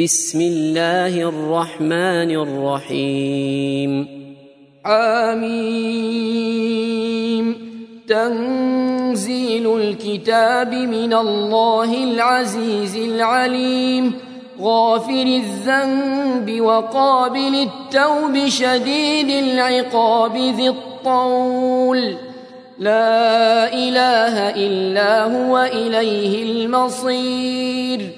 بسم الله الرحمن الرحيم. حميم تنزيل الكتاب من الله العزيز العليم. غافر الذنب وقابل التوب شديد العقاب ذي الطول. لا إله إلا هو إليه المصير.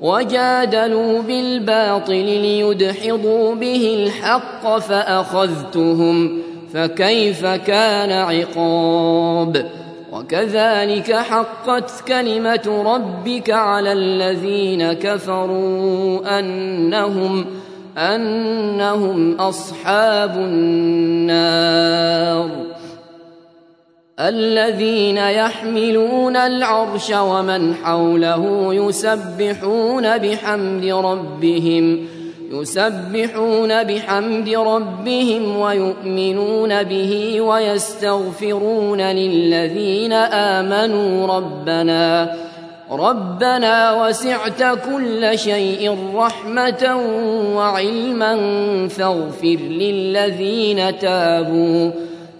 وجادلوا بالباطل ليدحضوا به الحق فأخذتهم فكيف كان عقاب؟ وكذلك حقت كلمة ربك على الذين كفروا أنهم أنهم أصحاب النار. الذين يحملون العرش ومن حوله يسبحون بحمد ربهم يسبحون بحمد ربهم ويؤمنون به ويستغفرون للذين آمنوا ربنا ربنا وسعت كل شيء رحمة وعلما فاغفر للذين تابوا.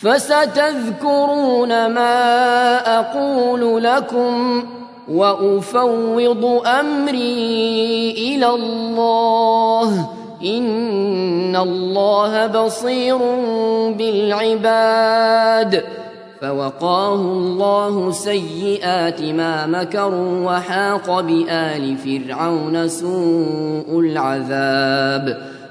فستذكرون ما أقول لكم وأفوض أمري إلى الله. إن الله بصير بالعباد. فوقاه الله سيئات ما مكروا وحاق بآل فرعون سوء العذاب.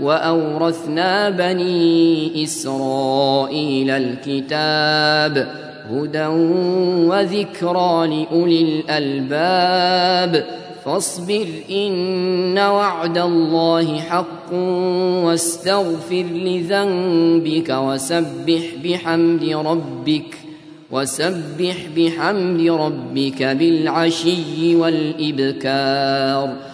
وأورثنا بني إسرائيل الكتاب هدى وذكرى لأولي الألباب فاصبر إن وعد الله حق واستغفر لذنبك وسبح بحمد ربك وسبح بحمد ربك بالعشي والإبكار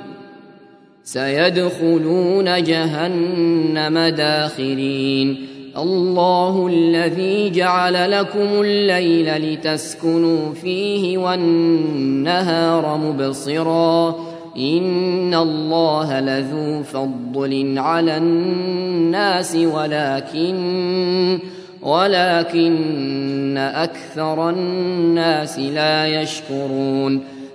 سيدخلون جهنم داخرين. الله الذي جعل لكم الليل لتسكنوا فيه والنهار مبصراً. إن الله لذو فضل على الناس ولكن ولكن أكثر الناس لا يشكرون.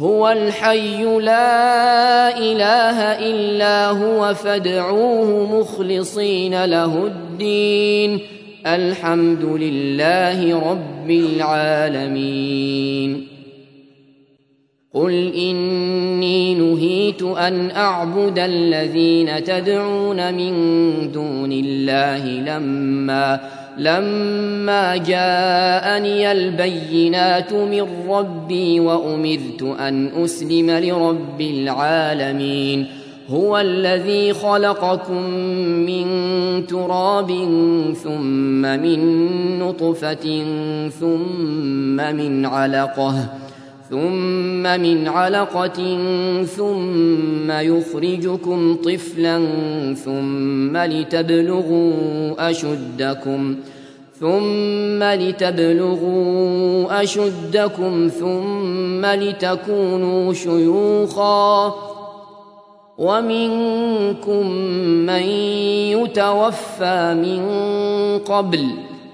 هو الحي لا إله إلا هو فادعوه مخلصين له الدين. الحمد لله رب العالمين. قل إني نهيت أن أعبد الذين تدعون من دون الله لما لما جاءني البينات من ربي وأمرت أن أسلم لرب العالمين هو الذي خلقكم من تراب ثم من نطفة ثم من علقة ثم من علقة ثم يخرجكم طفلا ثم لتبلغوا أشدكم ثم لتبلغوا أشدكم ثم لتكونوا شيوخا ومنكم من يتوفى من قبل ۖ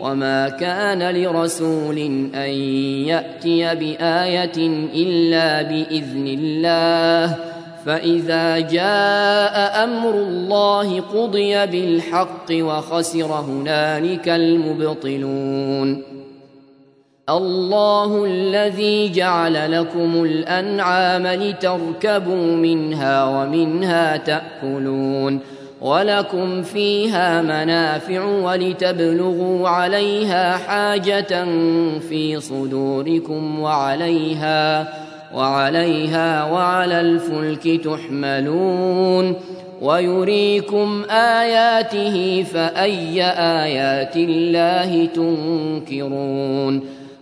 وما كان لرسول ان ياتي بايه الا باذن الله فاذا جاء أمر الله قضي بالحق وخسر هنالك المبطلون الله الذي جعل لكم الانعام لتركبوا منها ومنها تاكلون ولكم فيها منافع ولتبلغوا عليها حاجة في صدوركم وعليها وعليها وعلى الفلك تحملون ويريكم آياته فأي آيات الله تنكرون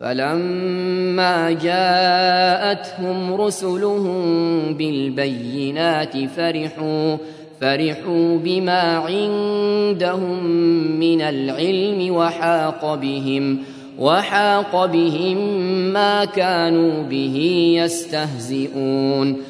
فلما جاءتهم رسلهم بالبينات فرحوا فرحوا بما عندهم من العلم وحاق بهم وحاق بهم ما كانوا به يستهزئون.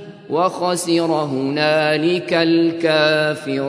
وخسر هنالك الكافرون